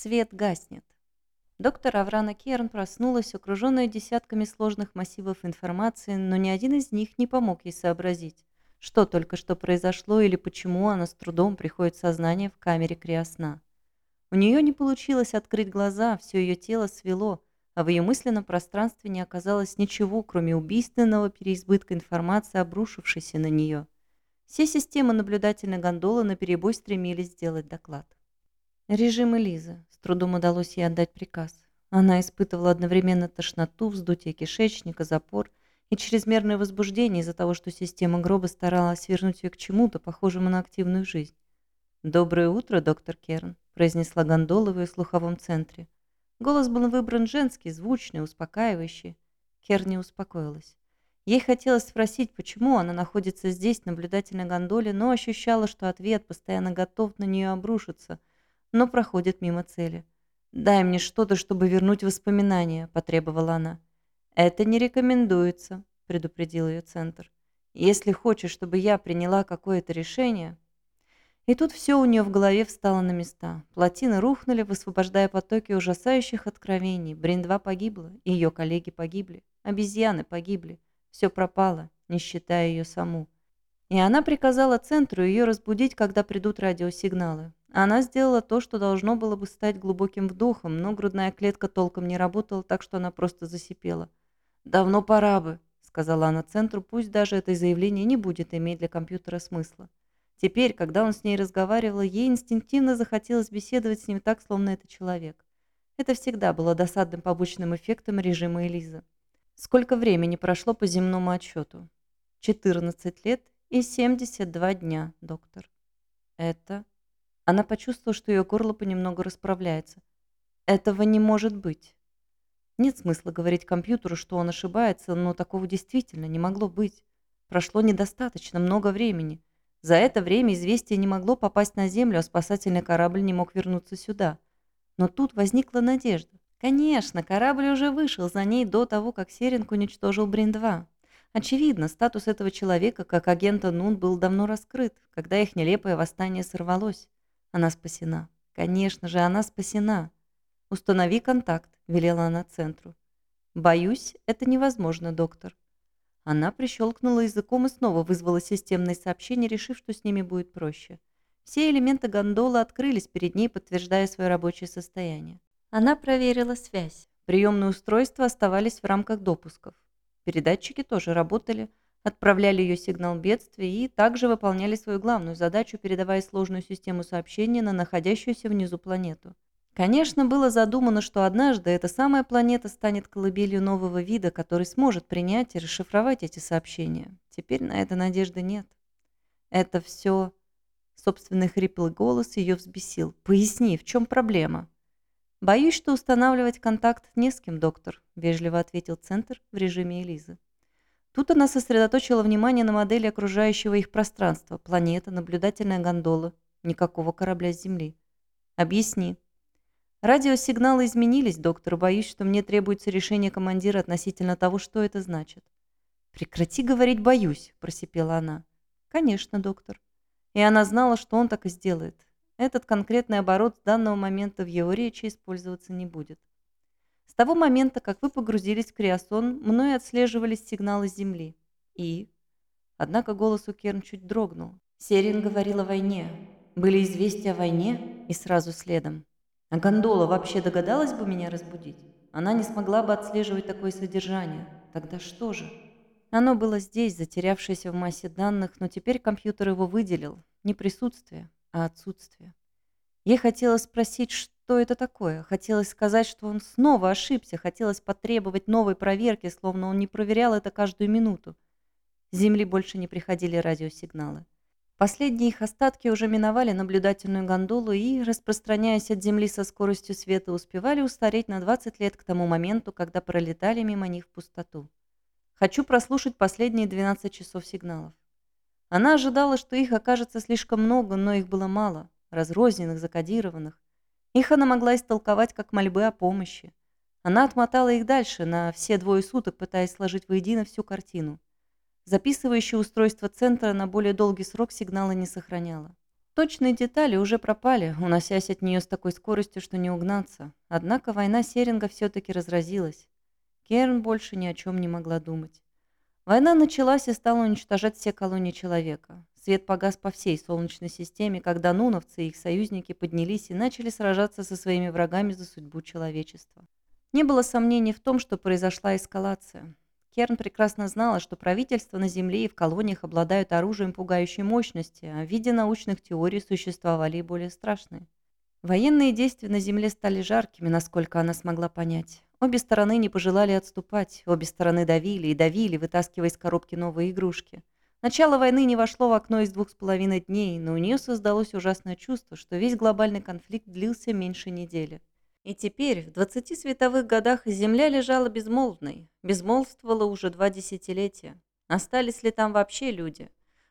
Свет гаснет. Доктор Аврана Керн проснулась, окруженная десятками сложных массивов информации, но ни один из них не помог ей сообразить, что только что произошло или почему она с трудом приходит в сознание в камере криосна. У нее не получилось открыть глаза, все ее тело свело, а в ее мысленном пространстве не оказалось ничего, кроме убийственного переизбытка информации, обрушившейся на нее. Все системы наблюдательной гондолы наперебой стремились сделать доклад. Режим Элизы. Трудом удалось ей отдать приказ. Она испытывала одновременно тошноту, вздутие кишечника, запор и чрезмерное возбуждение из-за того, что система гроба старалась вернуть ее к чему-то, похожему на активную жизнь. «Доброе утро, доктор Керн», – произнесла гондола в слуховом центре. Голос был выбран женский, звучный, успокаивающий. Керн не успокоилась. Ей хотелось спросить, почему она находится здесь, в наблюдательной гондоле, но ощущала, что ответ постоянно готов на нее обрушиться, но проходит мимо цели. «Дай мне что-то, чтобы вернуть воспоминания», – потребовала она. «Это не рекомендуется», – предупредил ее центр. «Если хочешь, чтобы я приняла какое-то решение...» И тут все у нее в голове встало на места. Плотины рухнули, высвобождая потоки ужасающих откровений. Брин-2 погибла, ее коллеги погибли. Обезьяны погибли. Все пропало, не считая ее саму. И она приказала центру ее разбудить, когда придут радиосигналы. Она сделала то, что должно было бы стать глубоким вдохом, но грудная клетка толком не работала, так что она просто засипела. «Давно пора бы», — сказала она центру, пусть даже это заявление не будет иметь для компьютера смысла. Теперь, когда он с ней разговаривал, ей инстинктивно захотелось беседовать с ним так, словно это человек. Это всегда было досадным побочным эффектом режима Элизы. Сколько времени прошло по земному отсчету? 14 лет и 72 дня, доктор. Это... Она почувствовала, что ее горло понемногу расправляется. Этого не может быть. Нет смысла говорить компьютеру, что он ошибается, но такого действительно не могло быть. Прошло недостаточно много времени. За это время известие не могло попасть на Землю, а спасательный корабль не мог вернуться сюда. Но тут возникла надежда. Конечно, корабль уже вышел за ней до того, как Серинг уничтожил Брин-2. Очевидно, статус этого человека как агента Нун был давно раскрыт, когда их нелепое восстание сорвалось. Она спасена. Конечно же, она спасена. «Установи контакт», — велела она центру. «Боюсь, это невозможно, доктор». Она прищелкнула языком и снова вызвала системное сообщение, решив, что с ними будет проще. Все элементы гондолы открылись перед ней, подтверждая свое рабочее состояние. Она проверила связь. Приемные устройства оставались в рамках допусков. Передатчики тоже работали, отправляли ее сигнал бедствия и также выполняли свою главную задачу, передавая сложную систему сообщения на находящуюся внизу планету. Конечно, было задумано, что однажды эта самая планета станет колыбелью нового вида, который сможет принять и расшифровать эти сообщения. Теперь на это надежды нет. Это все... Собственный хриплый голос ее взбесил. «Поясни, в чем проблема?» «Боюсь, что устанавливать контакт не с кем, доктор», – вежливо ответил Центр в режиме Элизы. Тут она сосредоточила внимание на модели окружающего их пространства. Планета, наблюдательная гондола. Никакого корабля с Земли. «Объясни», Радиосигналы изменились, доктор. Боюсь, что мне требуется решение командира относительно того, что это значит. Прекрати говорить «боюсь», – просипела она. Конечно, доктор. И она знала, что он так и сделает. Этот конкретный оборот с данного момента в его речи использоваться не будет. С того момента, как вы погрузились в криосон, мной отслеживались сигналы Земли. И... Однако голос у Керн чуть дрогнул. Серин говорил о войне. Были известия о войне и сразу следом. А гондола вообще догадалась бы меня разбудить? Она не смогла бы отслеживать такое содержание. Тогда что же? Оно было здесь, затерявшееся в массе данных, но теперь компьютер его выделил. Не присутствие, а отсутствие. Ей хотелось спросить, что это такое. Хотелось сказать, что он снова ошибся. Хотелось потребовать новой проверки, словно он не проверял это каждую минуту. С Земли больше не приходили радиосигналы. Последние их остатки уже миновали наблюдательную гондолу и, распространяясь от Земли со скоростью света, успевали устареть на 20 лет к тому моменту, когда пролетали мимо них в пустоту. Хочу прослушать последние 12 часов сигналов. Она ожидала, что их окажется слишком много, но их было мало, разрозненных, закодированных. Их она могла истолковать как мольбы о помощи. Она отмотала их дальше, на все двое суток, пытаясь сложить воедино всю картину. Записывающее устройство центра на более долгий срок сигнала не сохраняло. Точные детали уже пропали, уносясь от нее с такой скоростью, что не угнаться. Однако война Серинга все-таки разразилась. Керн больше ни о чем не могла думать. Война началась и стала уничтожать все колонии человека. Свет погас по всей Солнечной системе, когда нуновцы и их союзники поднялись и начали сражаться со своими врагами за судьбу человечества. Не было сомнений в том, что произошла эскалация. Керн прекрасно знала, что правительства на Земле и в колониях обладают оружием пугающей мощности, а в виде научных теорий существовали и более страшные. Военные действия на Земле стали жаркими, насколько она смогла понять. Обе стороны не пожелали отступать, обе стороны давили и давили, вытаскивая из коробки новые игрушки. Начало войны не вошло в окно из двух с половиной дней, но у нее создалось ужасное чувство, что весь глобальный конфликт длился меньше недели. И теперь, в 20 световых годах, Земля лежала безмолвной, безмолвствовала уже два десятилетия. Остались ли там вообще люди?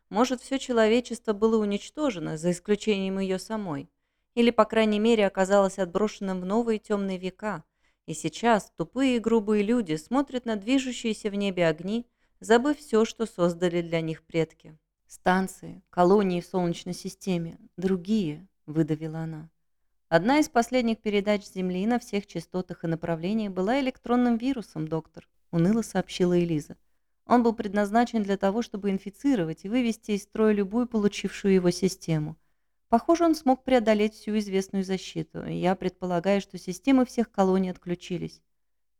Может, все человечество было уничтожено, за исключением ее самой? Или, по крайней мере, оказалось отброшенным в новые темные века? И сейчас тупые и грубые люди смотрят на движущиеся в небе огни, забыв все, что создали для них предки. «Станции, колонии в Солнечной системе, другие», — выдавила она. Одна из последних передач Земли на всех частотах и направлениях была электронным вирусом, доктор, уныло сообщила Элиза. Он был предназначен для того, чтобы инфицировать и вывести из строя любую получившую его систему. Похоже, он смог преодолеть всю известную защиту, я предполагаю, что системы всех колоний отключились.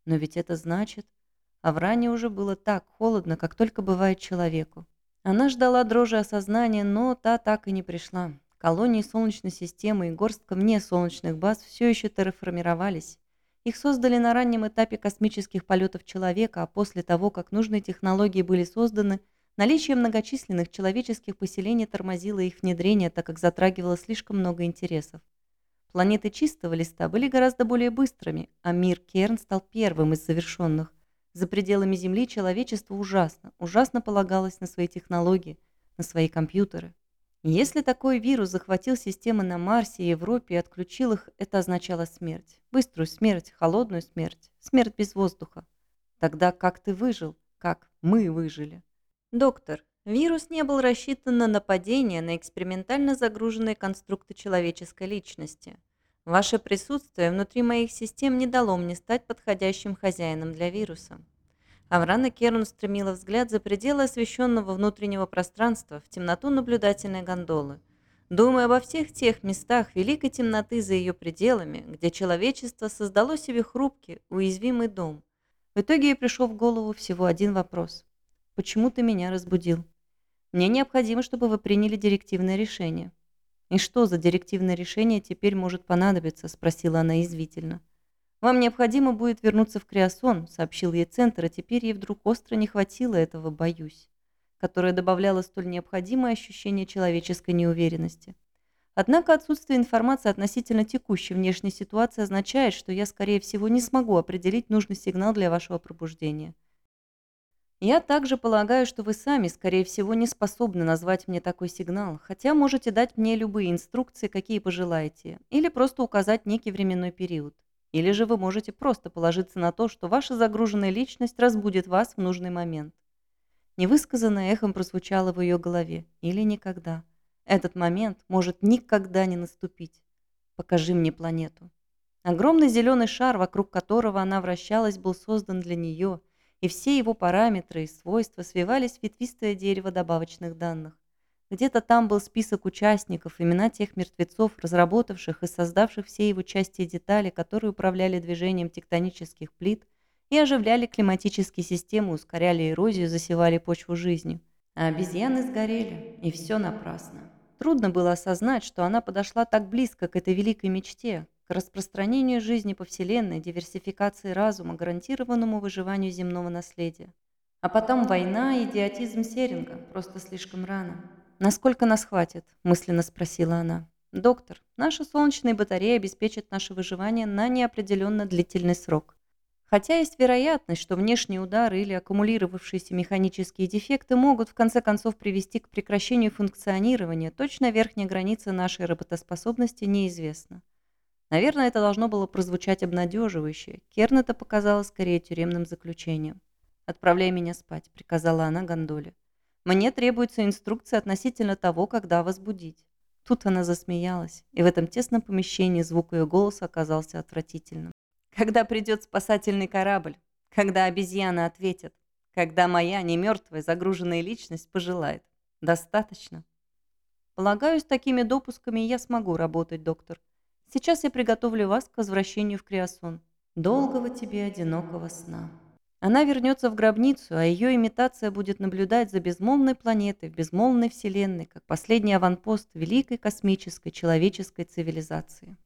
Но ведь это значит... А в уже было так холодно, как только бывает человеку. Она ждала дрожи осознания, но та так и не пришла. Колонии Солнечной системы и горстка вне солнечных баз все еще терраформировались. Их создали на раннем этапе космических полетов человека, а после того, как нужные технологии были созданы, наличие многочисленных человеческих поселений тормозило их внедрение, так как затрагивало слишком много интересов. Планеты чистого листа были гораздо более быстрыми, а мир Керн стал первым из завершенных. За пределами Земли человечество ужасно, ужасно полагалось на свои технологии, на свои компьютеры. Если такой вирус захватил системы на Марсе и Европе и отключил их, это означало смерть. Быструю смерть, холодную смерть, смерть без воздуха. Тогда как ты выжил? Как мы выжили? Доктор, вирус не был рассчитан на нападение на экспериментально загруженные конструкты человеческой личности. Ваше присутствие внутри моих систем не дало мне стать подходящим хозяином для вируса. Аврана Керн устремила взгляд за пределы освещенного внутреннего пространства в темноту наблюдательной гондолы, думая обо всех тех местах великой темноты за ее пределами, где человечество создало себе хрупкий, уязвимый дом. В итоге ей пришел в голову всего один вопрос. «Почему ты меня разбудил?» «Мне необходимо, чтобы вы приняли директивное решение». «И что за директивное решение теперь может понадобиться?» – спросила она извительно. «Вам необходимо будет вернуться в Криосон», — сообщил ей Центр, а теперь ей вдруг остро не хватило этого «боюсь», которое добавляло столь необходимое ощущение человеческой неуверенности. Однако отсутствие информации относительно текущей внешней ситуации означает, что я, скорее всего, не смогу определить нужный сигнал для вашего пробуждения. Я также полагаю, что вы сами, скорее всего, не способны назвать мне такой сигнал, хотя можете дать мне любые инструкции, какие пожелаете, или просто указать некий временной период. Или же вы можете просто положиться на то, что ваша загруженная личность разбудит вас в нужный момент. Невысказанное эхом прозвучало в ее голове. Или никогда. Этот момент может никогда не наступить. Покажи мне планету. Огромный зеленый шар, вокруг которого она вращалась, был создан для нее, и все его параметры и свойства свивались в ветвистое дерево добавочных данных. Где-то там был список участников, имена тех мертвецов, разработавших и создавших все его части и детали, которые управляли движением тектонических плит и оживляли климатические системы, ускоряли эрозию, засевали почву жизнью. А обезьяны сгорели, и все напрасно. Трудно было осознать, что она подошла так близко к этой великой мечте, к распространению жизни по Вселенной, диверсификации разума, гарантированному выживанию земного наследия. А потом война и идиотизм Серинга, просто слишком рано. «Насколько нас хватит?» – мысленно спросила она. «Доктор, наши солнечные батареи обеспечат наше выживание на неопределенно длительный срок. Хотя есть вероятность, что внешние удары или аккумулировавшиеся механические дефекты могут в конце концов привести к прекращению функционирования, точно верхняя граница нашей работоспособности неизвестна. Наверное, это должно было прозвучать обнадеживающе. Керн это показала скорее тюремным заключением. «Отправляй меня спать», — приказала она гондоле. Мне требуется инструкция относительно того, когда возбудить. Тут она засмеялась, и в этом тесном помещении звук ее голоса оказался отвратительным. «Когда придет спасательный корабль, когда обезьяны ответят, когда моя немертвая загруженная личность пожелает. Достаточно?» «Полагаю, с такими допусками я смогу работать, доктор. Сейчас я приготовлю вас к возвращению в Криосон. Долгого тебе одинокого сна». Она вернется в гробницу, а ее имитация будет наблюдать за безмолвной планетой в безмолвной вселенной, как последний аванпост великой космической человеческой цивилизации.